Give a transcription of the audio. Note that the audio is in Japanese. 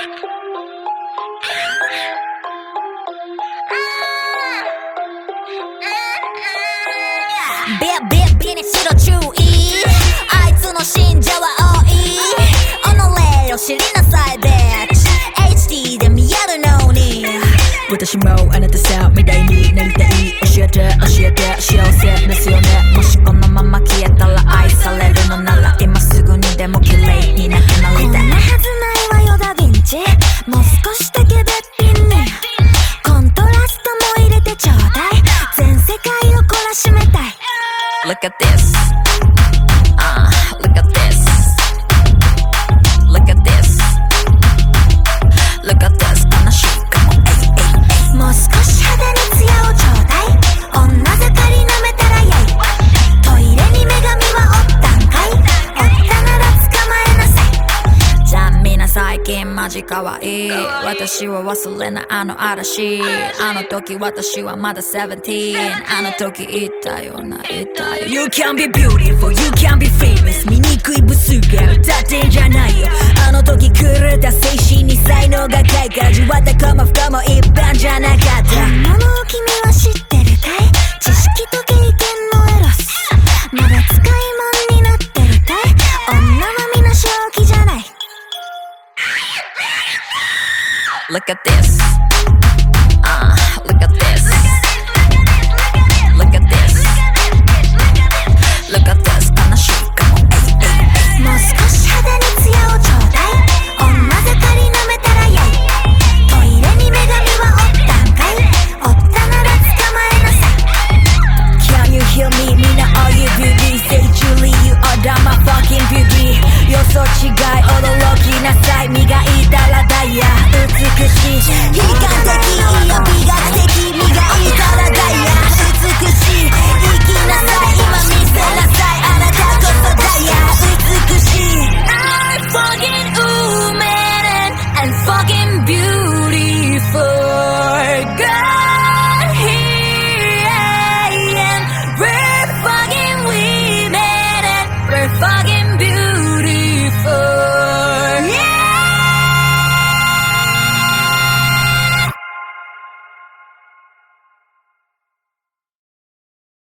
ビッビッビにしろ注意あいつの信者は多い己を知りなさいビッチ HD で見えるのに私もあなたさみたいになりたい教えて教えて Look at this. 最近マジ可愛い。私は忘れないあの嵐。あの時私はまだ17。あの時言ったよな、言ったよ。You can be beautiful, you can be famous 醜いブスが歌ってんじゃないよあの時狂った精神に才能が開花味わったかも不可もいい Look at this.